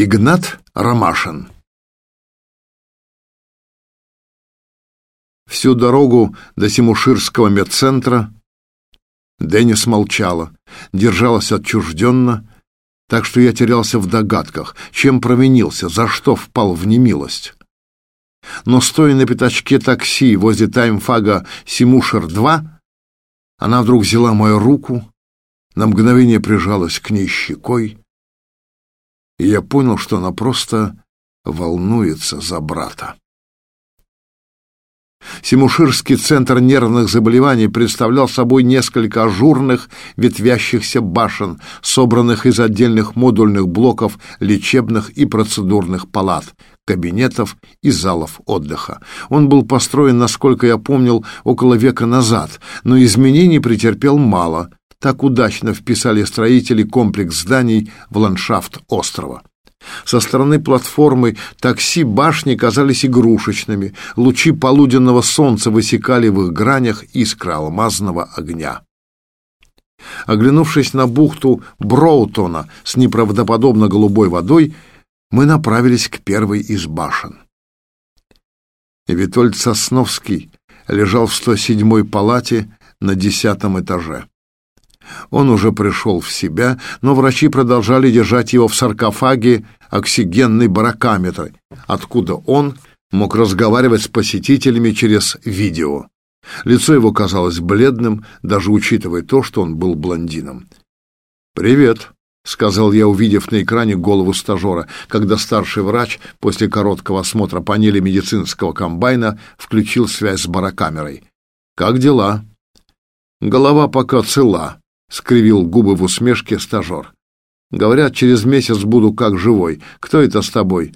Игнат Ромашин Всю дорогу до Симуширского медцентра Деннис молчала, держалась отчужденно, так что я терялся в догадках, чем провинился, за что впал в немилость. Но стоя на пятачке такси возле таймфага Симушер-2, она вдруг взяла мою руку, на мгновение прижалась к ней щекой, и я понял, что она просто волнуется за брата. Симуширский центр нервных заболеваний представлял собой несколько ажурных ветвящихся башен, собранных из отдельных модульных блоков лечебных и процедурных палат, кабинетов и залов отдыха. Он был построен, насколько я помнил, около века назад, но изменений претерпел мало. Так удачно вписали строители комплекс зданий в ландшафт острова. Со стороны платформы такси башни казались игрушечными, лучи полуденного солнца высекали в их гранях искры алмазного огня. Оглянувшись на бухту Броутона с неправдоподобно голубой водой, мы направились к первой из башен. Витольд Сосновский лежал в 107-й палате на десятом этаже. Он уже пришел в себя, но врачи продолжали держать его в саркофаге оксигенной барокаметры, откуда он мог разговаривать с посетителями через видео. Лицо его казалось бледным, даже учитывая то, что он был блондином. «Привет», — сказал я, увидев на экране голову стажера, когда старший врач после короткого осмотра панели медицинского комбайна включил связь с барокамерой. «Как дела?» «Голова пока цела», — скривил губы в усмешке стажер. «Говорят, через месяц буду как живой. Кто это с тобой?»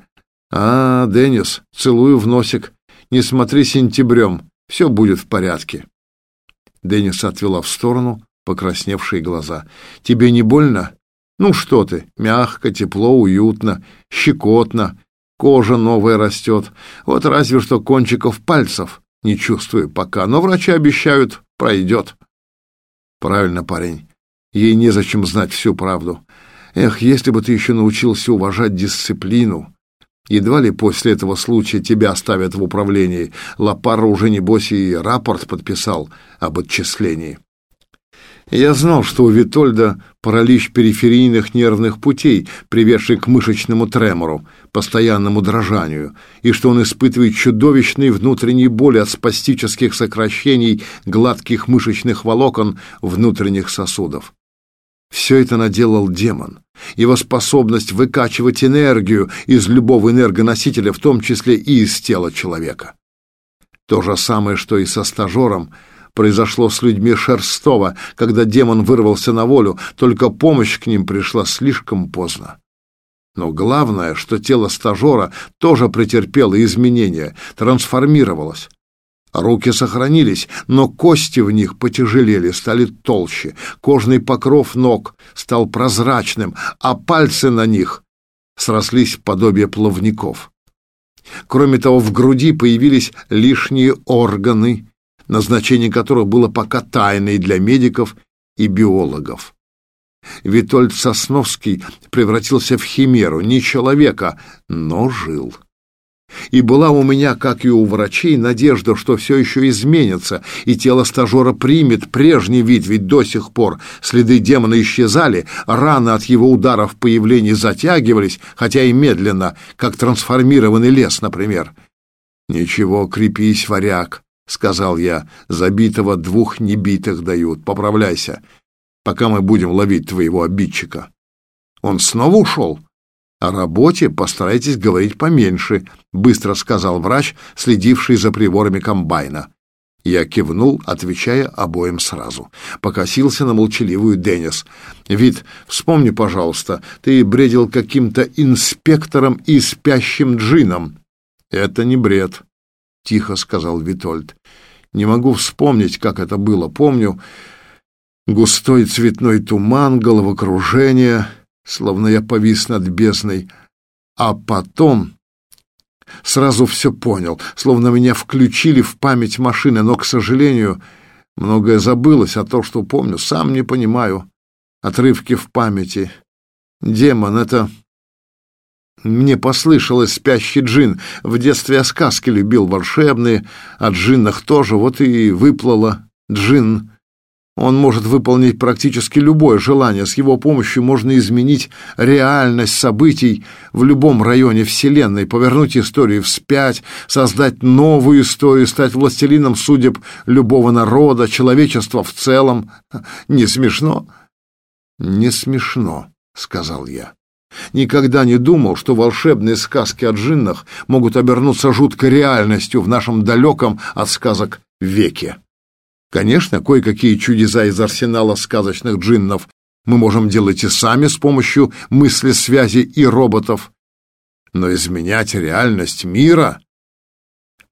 «А, Деннис, целую в носик. Не смотри сентябрем, все будет в порядке». Деннис отвела в сторону покрасневшие глаза. «Тебе не больно?» «Ну что ты, мягко, тепло, уютно, щекотно, кожа новая растет. Вот разве что кончиков пальцев не чувствую пока, но врачи обещают, пройдет». Правильно, парень. Ей незачем знать всю правду. Эх, если бы ты еще научился уважать дисциплину. Едва ли после этого случая тебя оставят в управлении. Лапара уже, небось, и рапорт подписал об отчислении. Я знал, что у Витольда паралич периферийных нервных путей, приведший к мышечному тремору, постоянному дрожанию, и что он испытывает чудовищные внутренние боли от спастических сокращений гладких мышечных волокон внутренних сосудов. Все это наделал демон. Его способность выкачивать энергию из любого энергоносителя, в том числе и из тела человека. То же самое, что и со стажером – произошло с людьми Шерстова, когда демон вырвался на волю, только помощь к ним пришла слишком поздно. Но главное, что тело стажера тоже претерпело изменения, трансформировалось. Руки сохранились, но кости в них потяжелели, стали толще, кожный покров ног стал прозрачным, а пальцы на них срослись в подобие плавников. Кроме того, в груди появились лишние органы, назначение которых было пока тайной для медиков и биологов. Витольд Сосновский превратился в химеру, не человека, но жил. И была у меня, как и у врачей, надежда, что все еще изменится, и тело стажера примет прежний вид, ведь до сих пор следы демона исчезали, раны от его ударов появления затягивались, хотя и медленно, как трансформированный лес, например. «Ничего, крепись, варяг», — сказал я. «Забитого двух небитых дают. Поправляйся, пока мы будем ловить твоего обидчика». «Он снова ушел?» «О работе постарайтесь говорить поменьше», — быстро сказал врач, следивший за приборами комбайна. Я кивнул, отвечая обоим сразу. Покосился на молчаливую Деннис. «Вид, вспомни, пожалуйста, ты бредил каким-то инспектором и спящим джином». «Это не бред. — тихо сказал Витольд. «Не могу вспомнить, как это было. Помню густой цветной туман, головокружение, словно я повис над бездной. А потом сразу все понял, словно меня включили в память машины, но, к сожалению, многое забылось, а то, что помню, сам не понимаю. Отрывки в памяти. Демон — это Мне послышалось спящий джин. В детстве я сказки любил волшебные, о джиннах тоже, вот и выплыло джин. Он может выполнить практически любое желание. С его помощью можно изменить реальность событий в любом районе Вселенной, повернуть историю вспять, создать новую историю, стать властелином судеб любого народа, человечества в целом. Не смешно? Не смешно, сказал я. Никогда не думал, что волшебные сказки о джиннах могут обернуться жуткой реальностью в нашем далеком от сказок веке. Конечно, кое-какие чудеса из арсенала сказочных джиннов мы можем делать и сами с помощью мысли связи и роботов. Но изменять реальность мира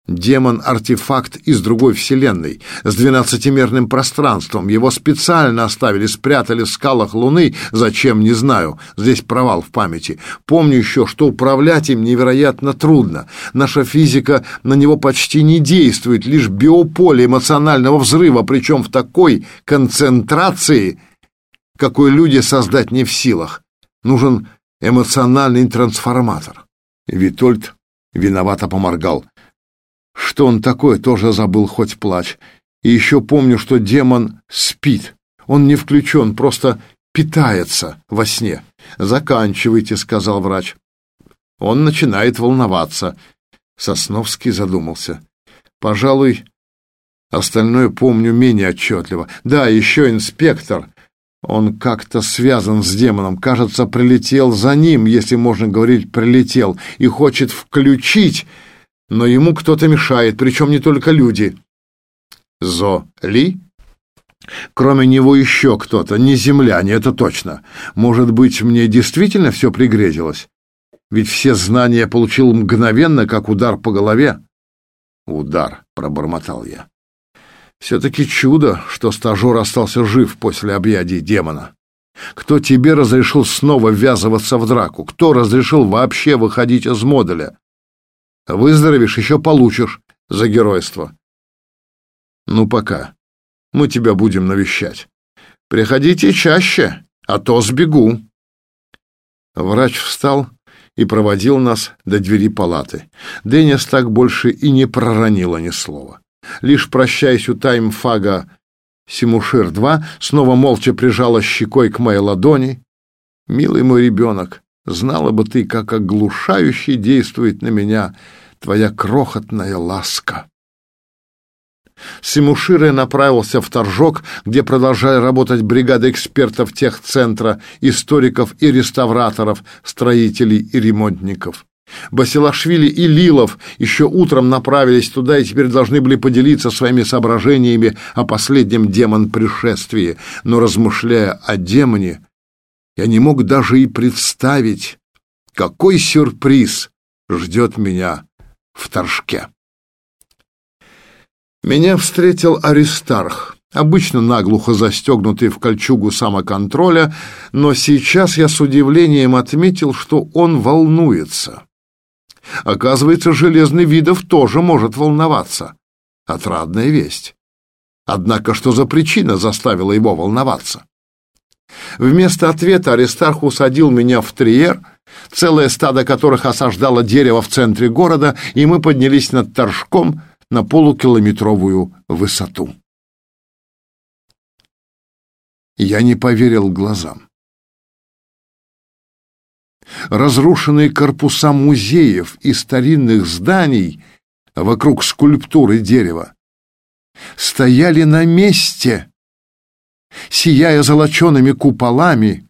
Демон-артефакт из другой вселенной, с двенадцатимерным пространством. Его специально оставили, спрятали в скалах Луны. Зачем, не знаю. Здесь провал в памяти. Помню еще, что управлять им невероятно трудно. Наша физика на него почти не действует. Лишь биополе эмоционального взрыва, причем в такой концентрации, какой люди создать не в силах. Нужен эмоциональный трансформатор. Витольд виновато поморгал. Что он такое, тоже забыл, хоть плачь. И еще помню, что демон спит. Он не включен, просто питается во сне. «Заканчивайте», — сказал врач. Он начинает волноваться. Сосновский задумался. «Пожалуй, остальное помню менее отчетливо. Да, еще инспектор. Он как-то связан с демоном. Кажется, прилетел за ним, если можно говорить «прилетел», и хочет включить но ему кто-то мешает, причем не только люди. Зо Ли? Кроме него еще кто-то, не земляне, это точно. Может быть, мне действительно все пригрезилось? Ведь все знания я получил мгновенно, как удар по голове. Удар, пробормотал я. Все-таки чудо, что стажер остался жив после объятий демона. Кто тебе разрешил снова ввязываться в драку? Кто разрешил вообще выходить из модуля? Выздоровеешь, еще получишь за геройство. Ну, пока. Мы тебя будем навещать. Приходите чаще, а то сбегу. Врач встал и проводил нас до двери палаты. Денис так больше и не проронила ни слова. Лишь прощаясь у таймфага Симушир-2, снова молча прижала щекой к моей ладони. «Милый мой ребенок, знала бы ты, как оглушающе действует на меня твоя крохотная ласка. Симушире направился в Торжок, где продолжали работать бригады экспертов техцентра, историков и реставраторов, строителей и ремонтников. Басилашвили и Лилов еще утром направились туда и теперь должны были поделиться своими соображениями о последнем демон-пришествии. Но, размышляя о демоне, я не мог даже и представить, какой сюрприз ждет меня в Торжке. Меня встретил Аристарх, обычно наглухо застегнутый в кольчугу самоконтроля, но сейчас я с удивлением отметил, что он волнуется. Оказывается, Железный Видов тоже может волноваться. Отрадная весть. Однако что за причина заставила его волноваться? Вместо ответа Аристарх усадил меня в триер, целое стадо которых осаждало дерево в центре города, и мы поднялись над Торжком на полукилометровую высоту. Я не поверил глазам. Разрушенные корпуса музеев и старинных зданий вокруг скульптуры дерева стояли на месте, сияя золочеными куполами,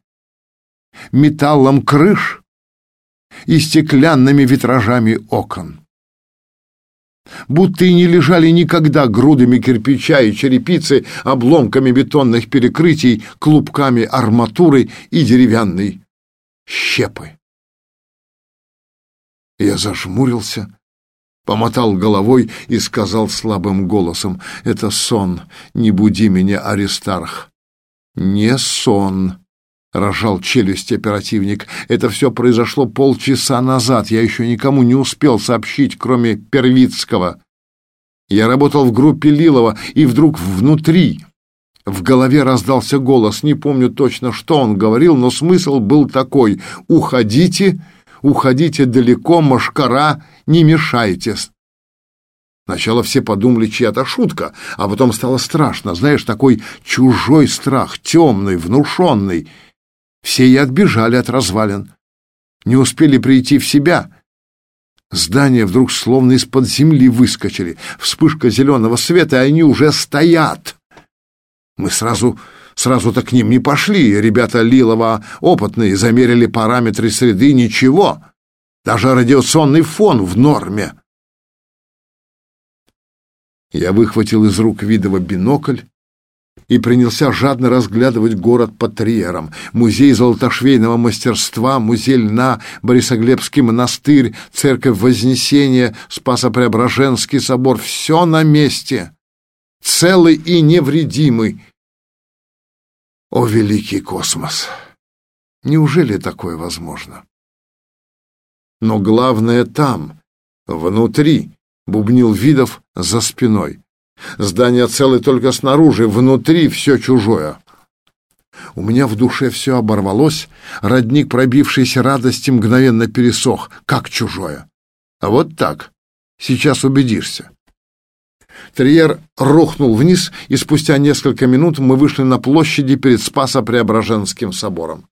металлом крыш и стеклянными витражами окон. Будто и не лежали никогда грудами кирпича и черепицы, обломками бетонных перекрытий, клубками арматуры и деревянной щепы. Я зажмурился, помотал головой и сказал слабым голосом, «Это сон, не буди меня, Аристарх». «Не сон», — рожал челюсть оперативник. «Это все произошло полчаса назад. Я еще никому не успел сообщить, кроме Первицкого. Я работал в группе Лилова, и вдруг внутри...» В голове раздался голос, не помню точно, что он говорил, но смысл был такой «Уходите, Уходите далеко, машкара, не мешайте. Сначала все подумали, чья-то шутка, а потом стало страшно. Знаешь, такой чужой страх, темный, внушенный. Все и отбежали от развалин. Не успели прийти в себя. Здания вдруг словно из-под земли выскочили. Вспышка зеленого света, и они уже стоят. Мы сразу Сразу-то к ним не пошли. Ребята Лилова опытные, замерили параметры среды, ничего. Даже радиационный фон в норме. Я выхватил из рук Видова бинокль и принялся жадно разглядывать город под Триером. Музей золотошвейного мастерства, музей льна, Борисоглебский монастырь, церковь Вознесения, Спасо-Преображенский собор — все на месте. Целый и невредимый. О, великий космос! Неужели такое возможно? Но главное там, внутри, бубнил Видов за спиной. Здание целое только снаружи, внутри все чужое. У меня в душе все оборвалось, родник пробившейся радости мгновенно пересох, как чужое. А вот так, сейчас убедишься. Терьер рухнул вниз, и спустя несколько минут мы вышли на площади перед Спасо-Преображенским собором.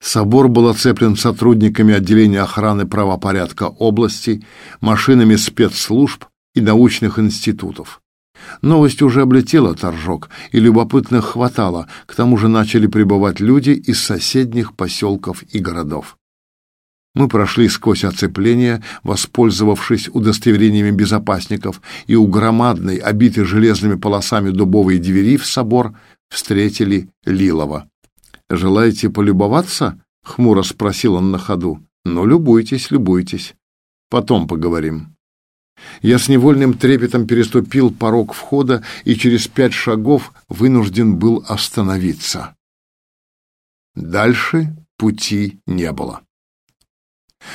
Собор был оцеплен сотрудниками отделения охраны правопорядка области, машинами спецслужб и научных институтов. Новость уже облетела торжок, и любопытных хватало, к тому же начали прибывать люди из соседних поселков и городов. Мы прошли сквозь оцепление, воспользовавшись удостоверениями безопасников, и у громадной, обитой железными полосами дубовой двери в собор встретили Лилова. «Желаете полюбоваться?» — хмуро спросил он на ходу. «Ну, любуйтесь, любуйтесь. Потом поговорим». Я с невольным трепетом переступил порог входа и через пять шагов вынужден был остановиться. Дальше пути не было.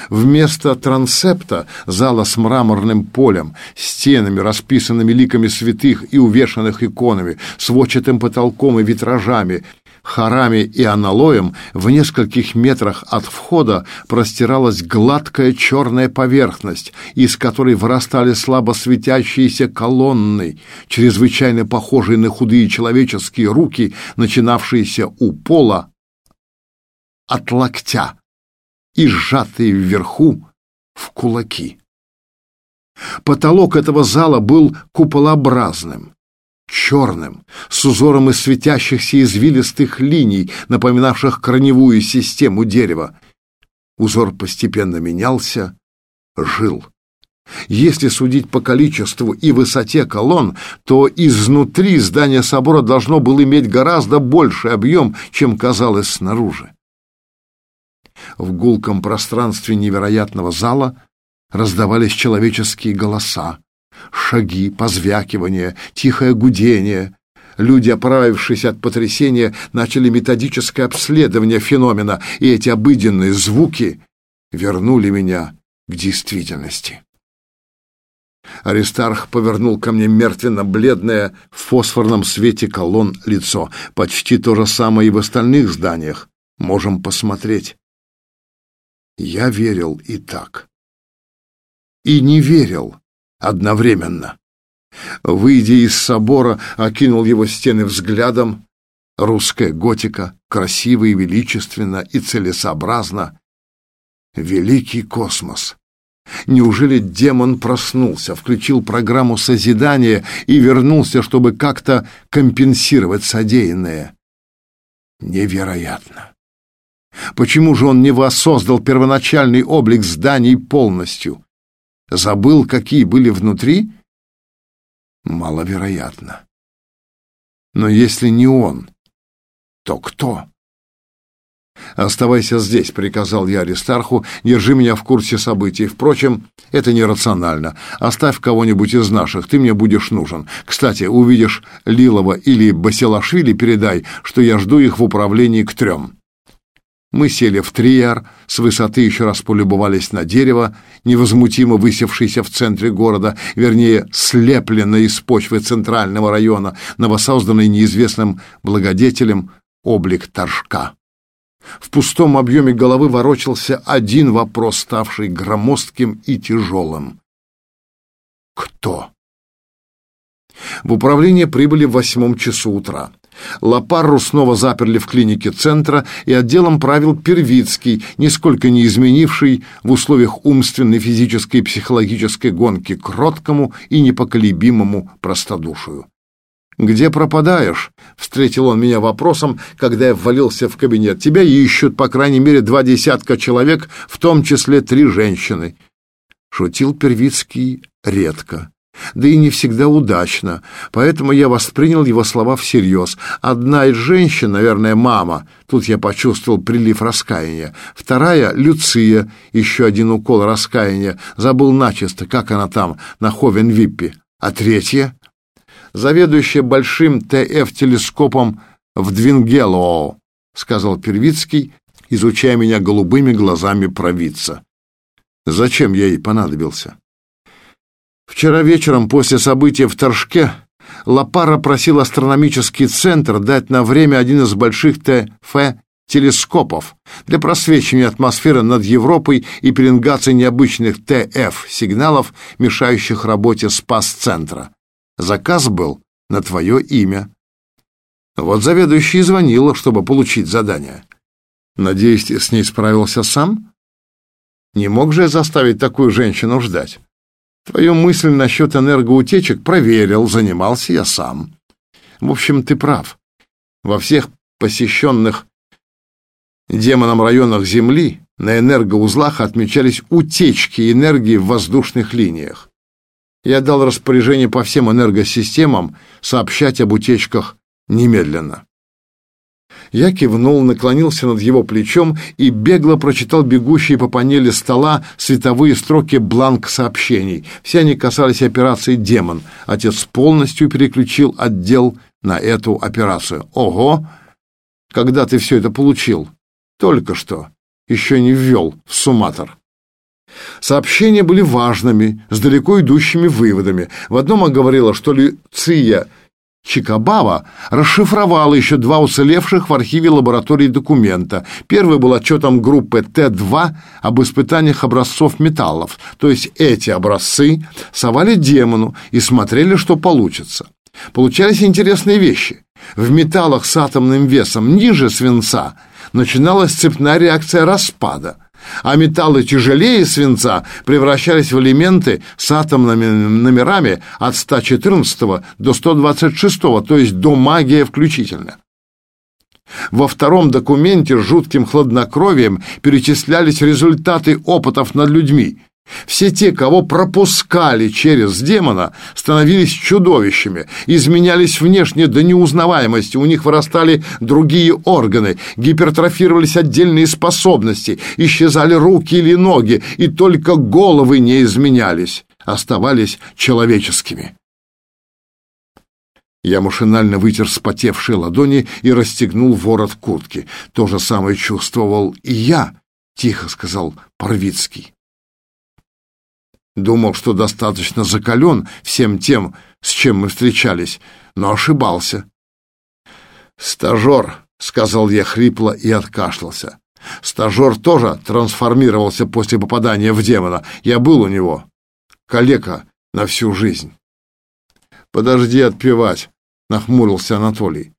Вместо трансепта, зала с мраморным полем, стенами, расписанными ликами святых и увешанных иконами, сводчатым потолком и витражами, хорами и аналоем, в нескольких метрах от входа простиралась гладкая черная поверхность, из которой вырастали слабо светящиеся колонны, чрезвычайно похожие на худые человеческие руки, начинавшиеся у пола от локтя и сжатые вверху в кулаки. Потолок этого зала был куполообразным, черным, с узором из светящихся извилистых линий, напоминавших корневую систему дерева. Узор постепенно менялся, жил. Если судить по количеству и высоте колонн, то изнутри здание собора должно было иметь гораздо больший объем, чем казалось снаружи. В гулком пространстве невероятного зала раздавались человеческие голоса, шаги, позвякивания, тихое гудение. Люди, оправившись от потрясения, начали методическое обследование феномена, и эти обыденные звуки вернули меня к действительности. Аристарх повернул ко мне мертвенно-бледное в фосфорном свете колонн лицо. Почти то же самое и в остальных зданиях. Можем посмотреть. Я верил и так. И не верил одновременно. Выйдя из собора, окинул его стены взглядом. Русская готика, красиво и величественно и целесообразно. Великий космос. Неужели демон проснулся, включил программу созидания и вернулся, чтобы как-то компенсировать содеянное? Невероятно. Почему же он не воссоздал первоначальный облик зданий полностью? Забыл, какие были внутри? Маловероятно. Но если не он, то кто? «Оставайся здесь», — приказал я Аристарху, — «держи меня в курсе событий. Впрочем, это нерационально. Оставь кого-нибудь из наших, ты мне будешь нужен. Кстати, увидишь Лилова или Басилашвили, передай, что я жду их в управлении к трем». Мы сели в триер, с высоты еще раз полюбовались на дерево, невозмутимо высевшееся в центре города, вернее, слепленное из почвы центрального района, новосозданный неизвестным благодетелем облик торжка. В пустом объеме головы ворочался один вопрос, ставший громоздким и тяжелым. Кто? В управление прибыли в восьмом часу утра. Лапарру снова заперли в клинике центра, и отделом правил Первицкий, нисколько не изменивший в условиях умственной, физической и психологической гонки кроткому и непоколебимому простодушию. «Где пропадаешь?» — встретил он меня вопросом, когда я ввалился в кабинет. «Тебя ищут, по крайней мере, два десятка человек, в том числе три женщины». Шутил Первицкий редко да и не всегда удачно, поэтому я воспринял его слова всерьез. Одна из женщин, наверное, мама, тут я почувствовал прилив раскаяния. Вторая — Люция, еще один укол раскаяния, забыл начисто, как она там, на Ховен-Виппе. А третья — заведующая большим ТФ-телескопом в Двингелоу, сказал Первицкий, изучая меня голубыми глазами провидца. Зачем я ей понадобился? Вчера вечером после события в Торжке Лапара просил астрономический центр дать на время один из больших ТФ телескопов для просвечивания атмосферы над Европой и пеленгации необычных ТФ-сигналов, мешающих работе спас-центра. Заказ был на твое имя. Вот заведующий звонила, чтобы получить задание. Надеюсь, ты с ней справился сам? Не мог же я заставить такую женщину ждать? Твою мысль насчет энергоутечек проверил, занимался я сам. В общем, ты прав. Во всех посещенных демоном районах Земли на энергоузлах отмечались утечки энергии в воздушных линиях. Я дал распоряжение по всем энергосистемам сообщать об утечках немедленно. Я кивнул, наклонился над его плечом и бегло прочитал бегущие по панели стола световые строки бланк сообщений. Все они касались операции «Демон». Отец полностью переключил отдел на эту операцию. Ого! Когда ты все это получил? Только что. Еще не ввел в сумматор. Сообщения были важными, с далеко идущими выводами. В одном он говорила, что Люция Чикабава расшифровала еще два уцелевших в архиве лаборатории документа. Первый был отчетом группы Т-2 об испытаниях образцов металлов, то есть эти образцы совали демону и смотрели, что получится. Получались интересные вещи. В металлах с атомным весом ниже свинца начиналась цепная реакция распада а металлы тяжелее свинца превращались в элементы с атомными номерами от 114 до 126, то есть до магии включительно. Во втором документе жутким хладнокровием перечислялись результаты опытов над людьми, все те, кого пропускали через демона, становились чудовищами, изменялись внешне до неузнаваемости, у них вырастали другие органы, гипертрофировались отдельные способности, исчезали руки или ноги, и только головы не изменялись, оставались человеческими. Я машинально вытер спотевшие ладони и расстегнул ворот куртки. То же самое чувствовал и я, — тихо сказал Парвицкий. Думал, что достаточно закален всем тем, с чем мы встречались, но ошибался. «Стажер», — сказал я хрипло и откашлялся. «Стажер тоже трансформировался после попадания в демона. Я был у него. Калека на всю жизнь». «Подожди отпевать», — нахмурился Анатолий.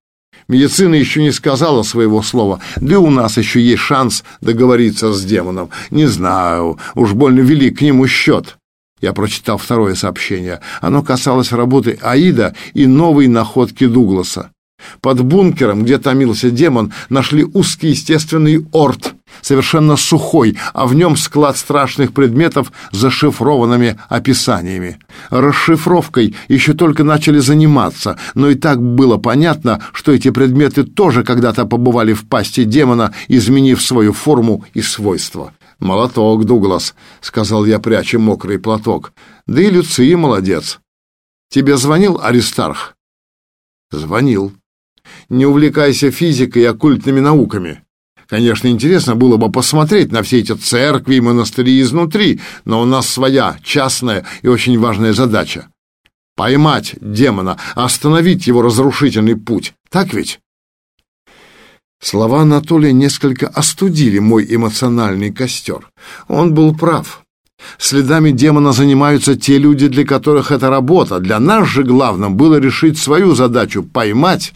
Медицина еще не сказала своего слова, да у нас еще есть шанс договориться с демоном. Не знаю, уж больно велик к нему счет. Я прочитал второе сообщение. Оно касалось работы Аида и новой находки Дугласа. Под бункером, где томился демон, нашли узкий естественный орд, совершенно сухой, а в нем склад страшных предметов с зашифрованными описаниями. Расшифровкой еще только начали заниматься, но и так было понятно, что эти предметы тоже когда-то побывали в пасти демона, изменив свою форму и свойства. «Молоток, Дуглас», — сказал я, пряча мокрый платок. «Да и Люция молодец. Тебе звонил Аристарх?» «Звонил. Не увлекайся физикой и оккультными науками. Конечно, интересно было бы посмотреть на все эти церкви и монастыри изнутри, но у нас своя, частная и очень важная задача. Поймать демона, остановить его разрушительный путь. Так ведь?» Слова Анатолия несколько остудили мой эмоциональный костер. Он был прав. Следами демона занимаются те люди, для которых это работа. Для нас же главным было решить свою задачу — поймать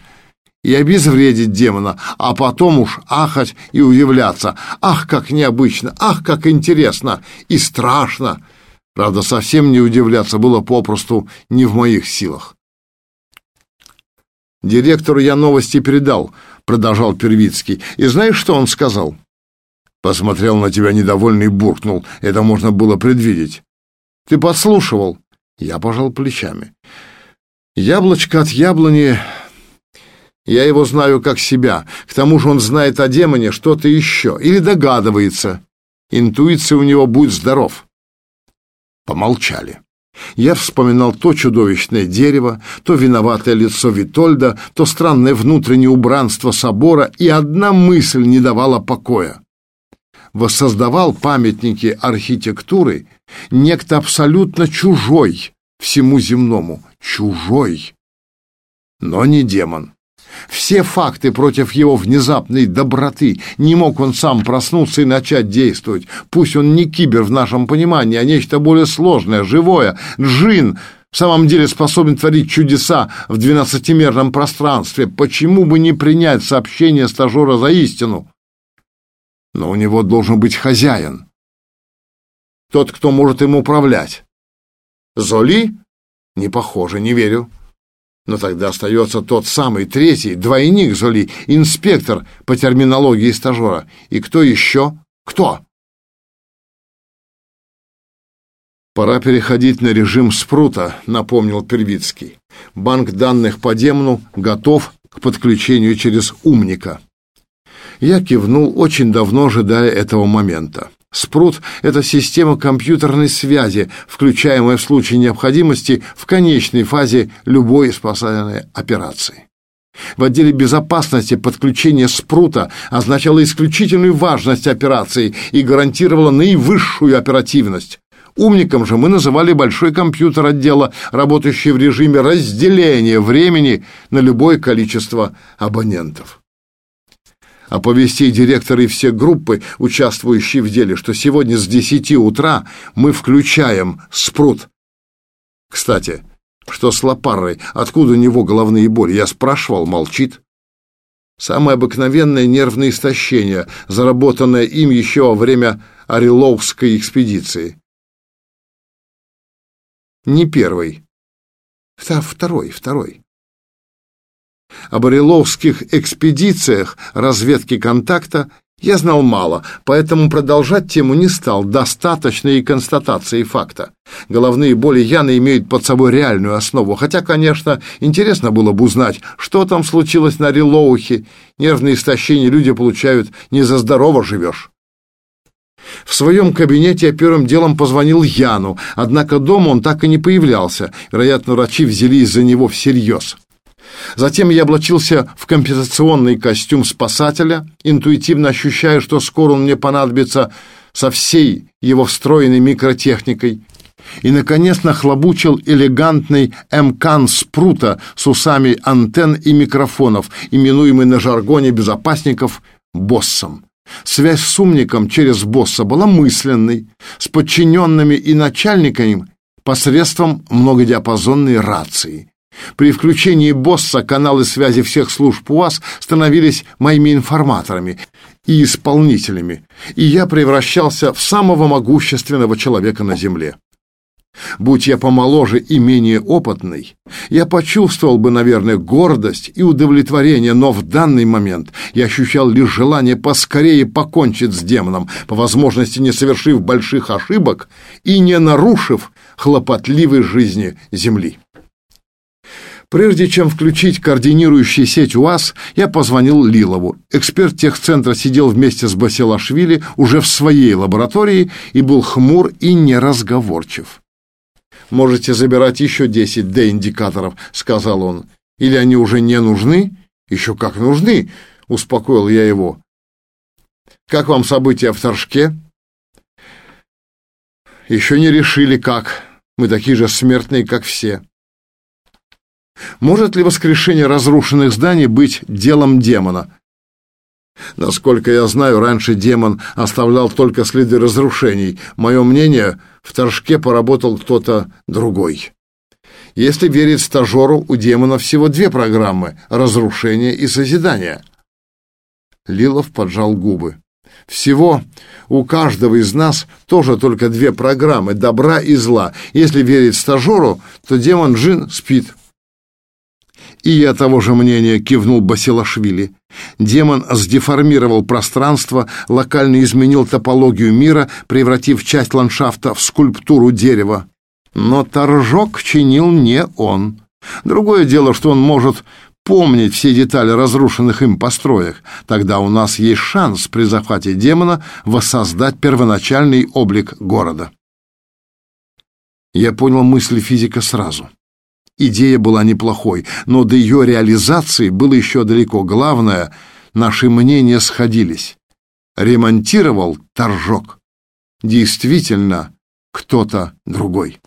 и обезвредить демона, а потом уж ахать и удивляться. Ах, как необычно, ах, как интересно и страшно. Правда, совсем не удивляться было попросту не в моих силах. Директору я новости передал, продолжал Первицкий. И знаешь, что он сказал? Посмотрел на тебя недовольно и буркнул. Это можно было предвидеть. Ты подслушивал? Я пожал плечами. Яблочко от яблони... Я его знаю как себя. К тому же он знает о демоне что-то еще. Или догадывается. Интуиция у него будет здоров. Помолчали. Я вспоминал то чудовищное дерево, то виноватое лицо Витольда, то странное внутреннее убранство собора, и одна мысль не давала покоя. Воссоздавал памятники архитектуры некто абсолютно чужой всему земному, чужой, но не демон. Все факты против его внезапной доброты. Не мог он сам проснуться и начать действовать. Пусть он не кибер в нашем понимании, а нечто более сложное, живое. Джин в самом деле способен творить чудеса в двенадцатимерном пространстве. Почему бы не принять сообщение стажера за истину? Но у него должен быть хозяин. Тот, кто может им управлять. Золи? Не похоже, не верю. Но тогда остается тот самый третий, двойник Золи, инспектор по терминологии стажера. И кто еще? Кто? Пора переходить на режим спрута, напомнил Первицкий. Банк данных по демну готов к подключению через умника. Я кивнул, очень давно ожидая этого момента. Спрут — это система компьютерной связи, включаемая в случае необходимости в конечной фазе любой спасательной операции. В отделе безопасности подключение спрута означало исключительную важность операции и гарантировало наивысшую оперативность. Умником же мы называли большой компьютер отдела, работающий в режиме разделения времени на любое количество абонентов оповести директора и все группы, участвующие в деле, что сегодня с десяти утра мы включаем спрут. Кстати, что с Лопарой? Откуда у него головные боли? Я спрашивал, молчит. Самое обыкновенное нервное истощение, заработанное им еще во время Ореловской экспедиции. Не первый. Второй, второй. Об ореловских экспедициях разведки контакта я знал мало, поэтому продолжать тему не стал, достаточно и констатации факта. Головные боли Яны имеют под собой реальную основу, хотя, конечно, интересно было бы узнать, что там случилось на Релоухе. Нервные истощения люди получают не за здорово живешь. В своем кабинете я первым делом позвонил Яну, однако дома он так и не появлялся. Вероятно, врачи взялись за него всерьез. Затем я облачился в компенсационный костюм спасателя, интуитивно ощущая, что скоро он мне понадобится со всей его встроенной микротехникой. И, наконец, нахлобучил элегантный МКАН Спрута с усами антенн и микрофонов, именуемый на жаргоне безопасников «боссом». Связь с умником через босса была мысленной, с подчиненными и начальниками посредством многодиапазонной рации. При включении босса каналы связи всех служб УАЗ становились моими информаторами и исполнителями, и я превращался в самого могущественного человека на Земле. Будь я помоложе и менее опытный, я почувствовал бы, наверное, гордость и удовлетворение, но в данный момент я ощущал лишь желание поскорее покончить с демоном, по возможности не совершив больших ошибок и не нарушив хлопотливой жизни Земли. Прежде чем включить координирующую сеть УАЗ, я позвонил Лилову. Эксперт техцентра сидел вместе с Басилашвили уже в своей лаборатории и был хмур и неразговорчив. «Можете забирать еще 10 Д-индикаторов», — сказал он. «Или они уже не нужны?» «Еще как нужны», — успокоил я его. «Как вам события в Торжке?» «Еще не решили, как. Мы такие же смертные, как все». Может ли воскрешение разрушенных зданий быть делом демона? Насколько я знаю, раньше демон оставлял только следы разрушений. Мое мнение, в Торжке поработал кто-то другой. Если верить стажеру, у демона всего две программы — разрушение и созидание. Лилов поджал губы. Всего у каждого из нас тоже только две программы — добра и зла. Если верить стажеру, то демон Джин спит. И я того же мнения, кивнул Басилашвили. Демон сдеформировал пространство, локально изменил топологию мира, превратив часть ландшафта в скульптуру дерева. Но торжок чинил не он. Другое дело, что он может помнить все детали разрушенных им построек. Тогда у нас есть шанс при захвате демона воссоздать первоначальный облик города. Я понял мысли физика сразу. Идея была неплохой, но до ее реализации было еще далеко. Главное, наши мнения сходились. Ремонтировал торжок. Действительно, кто-то другой.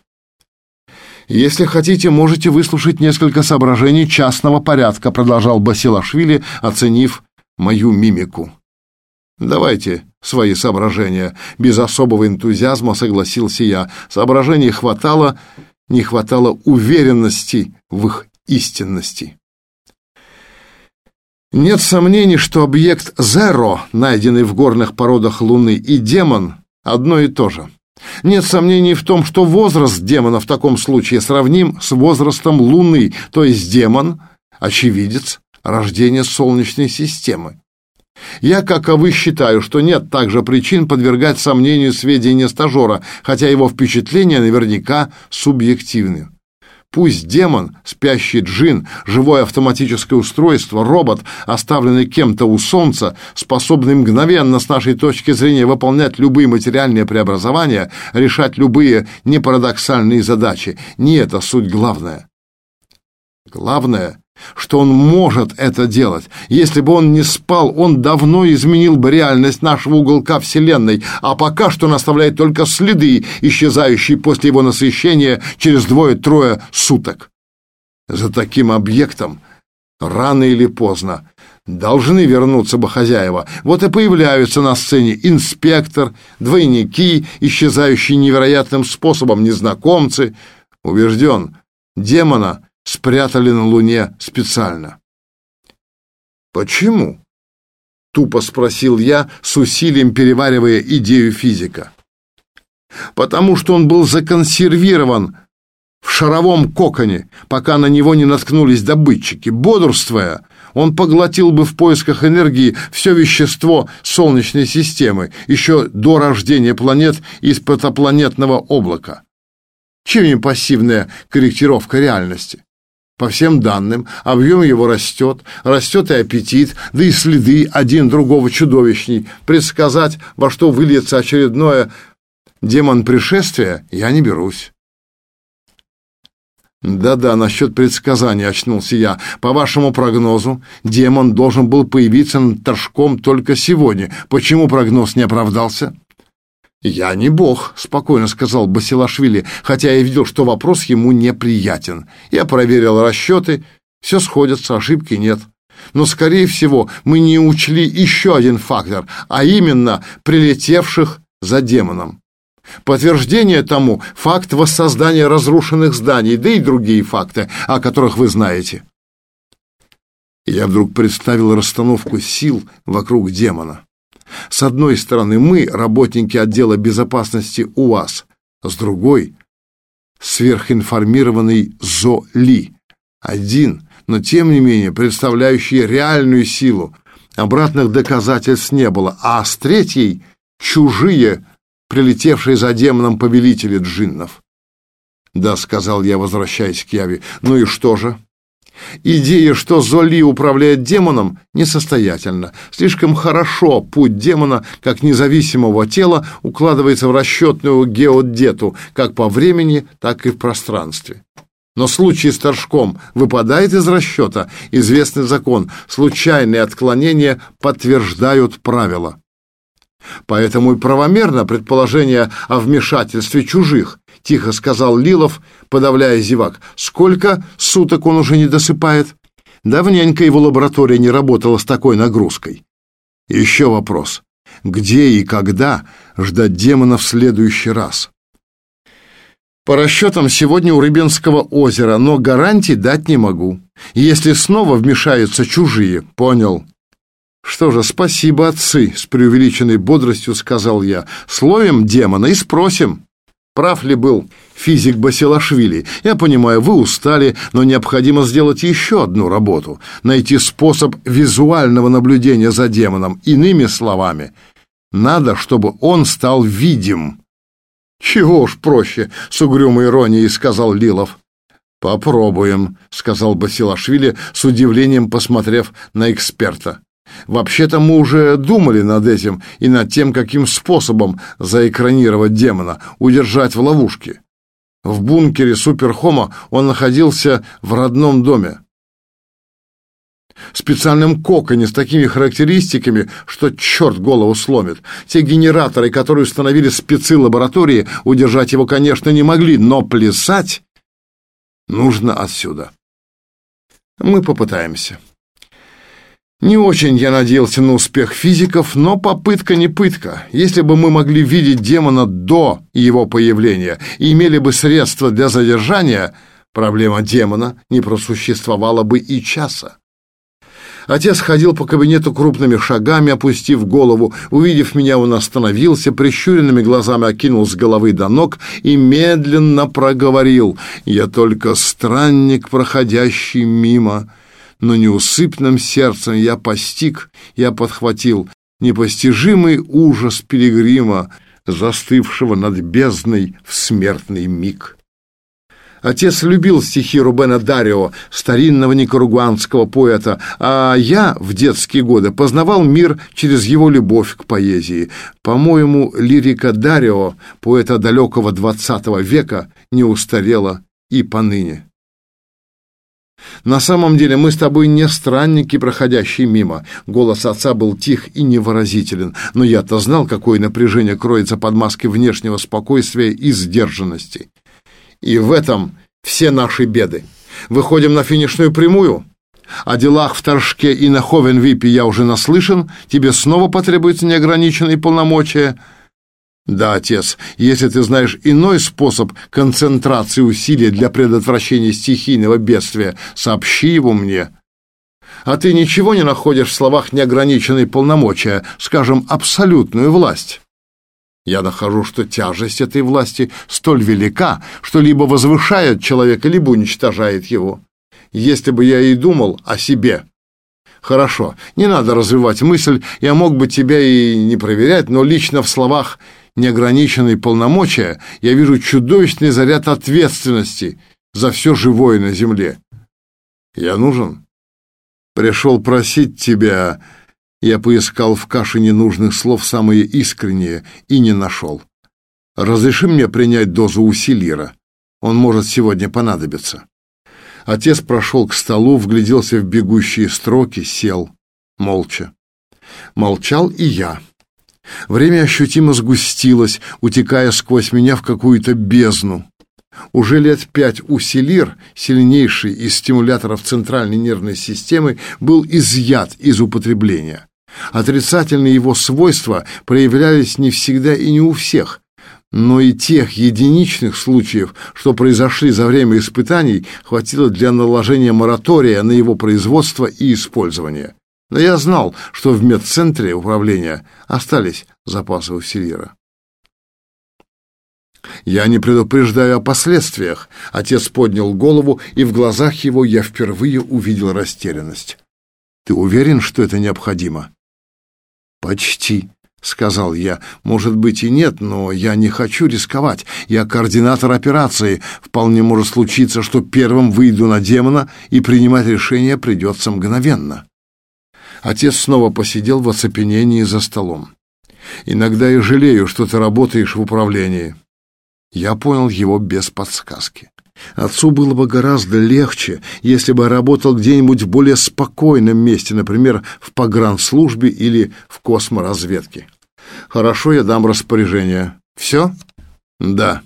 Если хотите, можете выслушать несколько соображений частного порядка, продолжал Басилашвили, оценив мою мимику. Давайте свои соображения, без особого энтузиазма согласился я. Соображений хватало, не хватало уверенности в их истинности. Нет сомнений, что объект Зеро, найденный в горных породах Луны, и демон одно и то же. Нет сомнений в том, что возраст демона в таком случае сравним с возрастом Луны, то есть демон – очевидец рождения Солнечной системы. Я, как и вы, считаю, что нет также причин подвергать сомнению сведения стажера, хотя его впечатления наверняка субъективны. Пусть демон, спящий джин, живое автоматическое устройство, робот, оставленный кем-то у солнца, способный мгновенно с нашей точки зрения выполнять любые материальные преобразования, решать любые непарадоксальные задачи. Не это суть главная. Главное, что он может это делать. Если бы он не спал, он давно изменил бы реальность нашего уголка Вселенной, а пока что он оставляет только следы, исчезающие после его насыщения через двое-трое суток. За таким объектом рано или поздно должны вернуться бы хозяева. Вот и появляются на сцене инспектор, двойники, исчезающие невероятным способом незнакомцы. Убежден, демона — спрятали на Луне специально. Почему? Тупо спросил я, с усилием переваривая идею физика. Потому что он был законсервирован в шаровом коконе, пока на него не наткнулись добытчики. Бодрствуя, он поглотил бы в поисках энергии все вещество Солнечной системы еще до рождения планет из протопланетного облака. Чем не пассивная корректировка реальности? По всем данным, объем его растет, растет и аппетит, да и следы один другого чудовищней. Предсказать, во что выльется очередное демон пришествия, я не берусь. Да-да, насчет предсказания очнулся я. По вашему прогнозу, демон должен был появиться над Торжком только сегодня. Почему прогноз не оправдался? «Я не бог», — спокойно сказал Басилашвили, хотя я видел, что вопрос ему неприятен. Я проверил расчеты, все сходится, ошибки нет. Но, скорее всего, мы не учли еще один фактор, а именно прилетевших за демоном. Подтверждение тому — факт воссоздания разрушенных зданий, да и другие факты, о которых вы знаете. Я вдруг представил расстановку сил вокруг демона. С одной стороны, мы, работники отдела безопасности УАЗ, с другой — сверхинформированный Золи. Один, но тем не менее представляющий реальную силу. Обратных доказательств не было. А с третьей — чужие, прилетевшие за демоном повелители джиннов. «Да», — сказал я, возвращаясь к Яве. «Ну и что же?» Идея, что Золи управляет демоном, несостоятельна. Слишком хорошо путь демона, как независимого тела, укладывается в расчетную геодету, как по времени, так и в пространстве. Но случай с торжком выпадает из расчета. Известный закон. Случайные отклонения подтверждают правила. Поэтому и правомерно предположение о вмешательстве чужих, тихо сказал Лилов, подавляя зевак. Сколько суток он уже не досыпает? Давненько его лаборатория не работала с такой нагрузкой. Еще вопрос. Где и когда ждать демона в следующий раз? По расчетам, сегодня у Рыбинского озера, но гарантий дать не могу. Если снова вмешаются чужие, понял? Что же, спасибо, отцы, с преувеличенной бодростью сказал я. Словим демона и спросим. Прав ли был физик Басилашвили? Я понимаю, вы устали, но необходимо сделать еще одну работу. Найти способ визуального наблюдения за демоном. Иными словами, надо, чтобы он стал видим. Чего уж проще, с угрюмой иронией сказал Лилов. Попробуем, сказал Басилашвили с удивлением, посмотрев на эксперта. Вообще-то мы уже думали над этим и над тем, каким способом заэкранировать демона, удержать в ловушке. В бункере Суперхома он находился в родном доме. Специальном коконе с такими характеристиками, что черт голову сломит. Те генераторы, которые установили спецы лаборатории, удержать его, конечно, не могли, но плясать нужно отсюда. Мы попытаемся. Не очень я надеялся на успех физиков, но попытка не пытка. Если бы мы могли видеть демона до его появления и имели бы средства для задержания, проблема демона не просуществовала бы и часа. Отец ходил по кабинету крупными шагами, опустив голову. Увидев меня, он остановился, прищуренными глазами окинул с головы до ног и медленно проговорил «Я только странник, проходящий мимо» но неусыпным сердцем я постиг, я подхватил непостижимый ужас пилигрима, застывшего над бездной в смертный миг. Отец любил стихи Рубена Дарио, старинного никарагуанского поэта, а я в детские годы познавал мир через его любовь к поэзии. По-моему, лирика Дарио, поэта далекого XX века, не устарела и поныне. На самом деле мы с тобой не странники, проходящие мимо. Голос отца был тих и невыразителен, но я-то знал, какое напряжение кроется под маской внешнего спокойствия и сдержанности. И в этом все наши беды. Выходим на финишную прямую. О делах в Торжке и на Ховенвипе я уже наслышан. Тебе снова потребуются неограниченные полномочия – да, отец, если ты знаешь иной способ концентрации усилий для предотвращения стихийного бедствия, сообщи его мне. А ты ничего не находишь в словах неограниченной полномочия, скажем, абсолютную власть? Я нахожу, что тяжесть этой власти столь велика, что либо возвышает человека, либо уничтожает его. Если бы я и думал о себе, Хорошо, не надо развивать мысль, я мог бы тебя и не проверять, но лично в словах неограниченные полномочия, я вижу чудовищный заряд ответственности за все живое на земле. Я нужен? Пришел просить тебя. Я поискал в каше ненужных слов самые искренние и не нашел. Разреши мне принять дозу усилира. Он может сегодня понадобиться. Отец прошел к столу, вгляделся в бегущие строки, сел, молча. Молчал и я. Время ощутимо сгустилось, утекая сквозь меня в какую-то бездну. Уже лет пять усилир, сильнейший из стимуляторов центральной нервной системы, был изъят из употребления. Отрицательные его свойства проявлялись не всегда и не у всех, но и тех единичных случаев, что произошли за время испытаний, хватило для наложения моратория на его производство и использование. Но я знал, что в медцентре управления остались запасы усилира. Я не предупреждаю о последствиях. Отец поднял голову, и в глазах его я впервые увидел растерянность. Ты уверен, что это необходимо? Почти, сказал я. Может быть и нет, но я не хочу рисковать. Я координатор операции. Вполне может случиться, что первым выйду на демона, и принимать решение придется мгновенно. Отец снова посидел в оцепенении за столом. «Иногда и жалею, что ты работаешь в управлении». Я понял его без подсказки. Отцу было бы гораздо легче, если бы работал где-нибудь в более спокойном месте, например, в погранслужбе или в косморазведке. Хорошо, я дам распоряжение. Все? Да.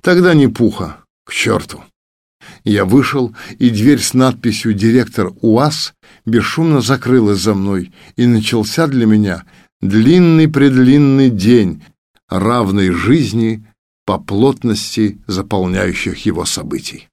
Тогда не пуха. К черту. Я вышел, и дверь с надписью «Директор УАЗ» бесшумно закрылась за мной, и начался для меня длинный-предлинный день, равный жизни по плотности заполняющих его событий.